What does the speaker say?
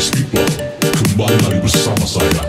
Guys, people, kembali lagi bersama saya